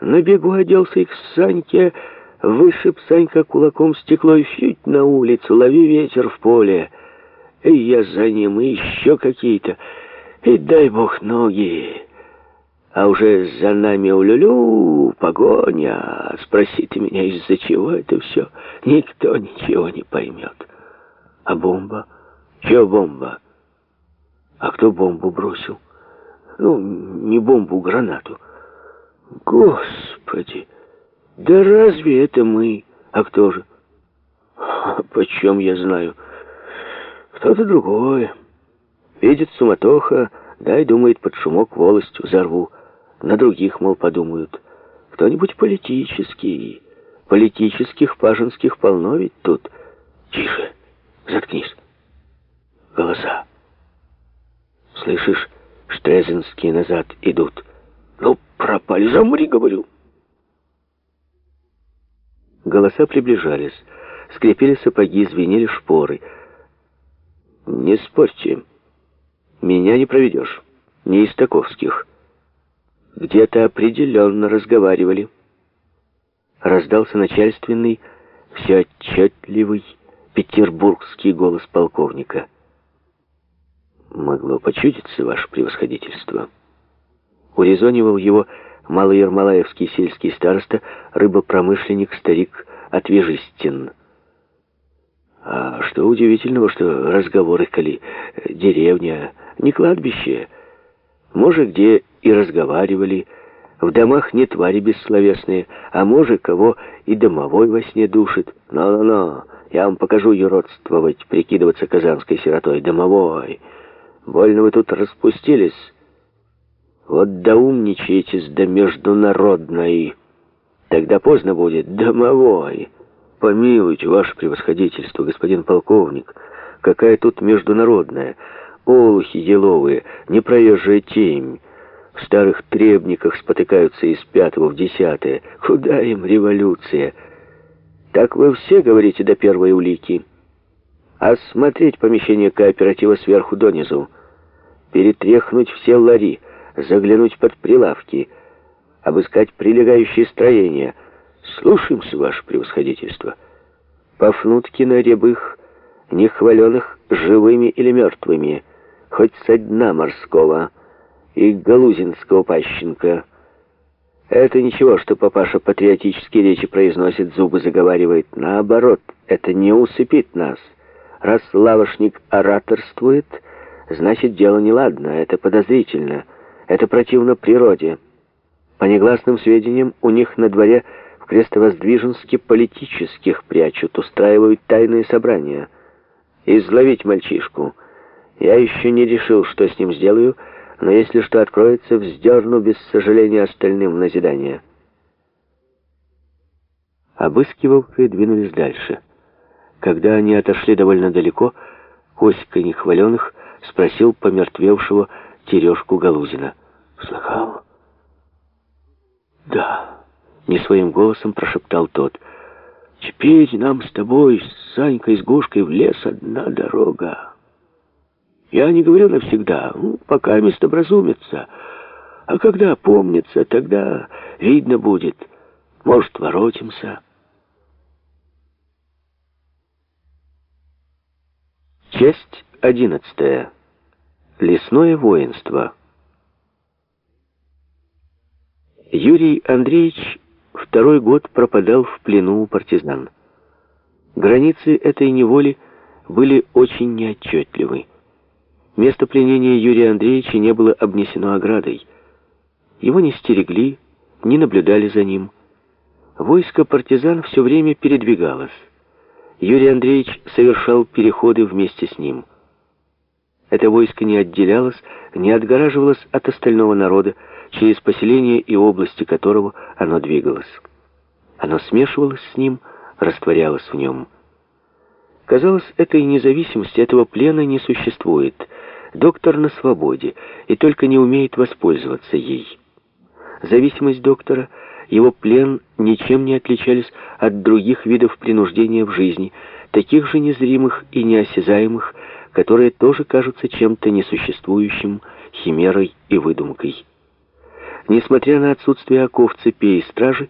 На бегу оделся их к Саньке, вышиб Санька кулаком стекло и фють на улицу, лови ветер в поле. И я за ним, и еще какие-то. И дай бог ноги. А уже за нами улюлю, погоня. Спроси ты меня, из-за чего это все, никто ничего не поймет. А бомба? Че бомба? А кто бомбу бросил? Ну, не бомбу, гранату. Господи! Да разве это мы? А кто же? Почем я знаю? Кто-то другой. Видит суматоха, дай, думает, под шумок волость взорву. На других, мол, подумают. Кто-нибудь политический. Политических паженских полно ведь тут. Тише, заткнись. Голоса. Слышишь, Штрезенские назад идут. Пропали, замри, говорю. Голоса приближались. Скрипели сапоги, звенели шпоры. «Не спорьте. Меня не проведешь. Не из таковских. Где-то определенно разговаривали». Раздался начальственный, все отчетливый петербургский голос полковника. «Могло почудиться, ваше превосходительство». Урезонивал его малоермолаевский сельский староста, рыбопромышленник, старик Отвежистин. А что удивительного, что разговоры коли деревня, не кладбище. Может, где и разговаривали, в домах не твари бессловесные, а может, кого и домовой во сне душит. Но-но-но, я вам покажу юродствовать, прикидываться казанской сиротой. Домовой, больно вы тут распустились». Вот доумничаетесь до международной. Тогда поздно будет домовой. Помилуйте, ваше превосходительство, господин полковник. Какая тут международная? Олухи еловые, непроезжая темь. В старых требниках спотыкаются из пятого в десятое. Куда им революция? Так вы все говорите до первой улики. Осмотреть помещение кооператива сверху донизу. Перетряхнуть все лари заглянуть под прилавки, обыскать прилегающие строения. Слушаемся, ваше превосходительство. Пафнуткина рябых, нехваленных живыми или мертвыми, хоть со дна морского, и Галузинского пащенка. Это ничего, что папаша патриотические речи произносит, зубы заговаривает. Наоборот, это не усыпит нас. Раз лавошник ораторствует, значит, дело неладно, это подозрительно. Это противно природе. По негласным сведениям, у них на дворе в Крестовоздвиженске политических прячут, устраивают тайные собрания. Изловить мальчишку. Я еще не решил, что с ним сделаю, но если что откроется, вздерну без сожаления остальным в назидание. Обыскивалки двинулись дальше. Когда они отошли довольно далеко, Коська Нехваленых спросил помертвевшего Терешку Галузина. «Слыхал?» «Да», — не своим голосом прошептал тот. «Теперь нам с тобой, с Санькой, с Гошкой в лес одна дорога. Я не говорю навсегда, ну, пока мест образумится. А когда помнится, тогда видно будет. Может, воротимся». Часть одиннадцатая. Лесное воинство. Юрий Андреевич второй год пропадал в плену у партизан. Границы этой неволи были очень неотчетливы. Место пленения Юрия Андреевича не было обнесено оградой. Его не стерегли, не наблюдали за ним. Войско партизан все время передвигалось. Юрий Андреевич совершал переходы вместе с ним – это войско не отделялось, не отгораживалось от остального народа, через поселение и области которого оно двигалось. Оно смешивалось с ним, растворялось в нем. Казалось, этой независимости, этого плена не существует. Доктор на свободе и только не умеет воспользоваться ей. Зависимость доктора, его плен ничем не отличались от других видов принуждения в жизни, таких же незримых и неосязаемых, которые тоже кажутся чем-то несуществующим, химерой и выдумкой. Несмотря на отсутствие оков, цепей и стражи,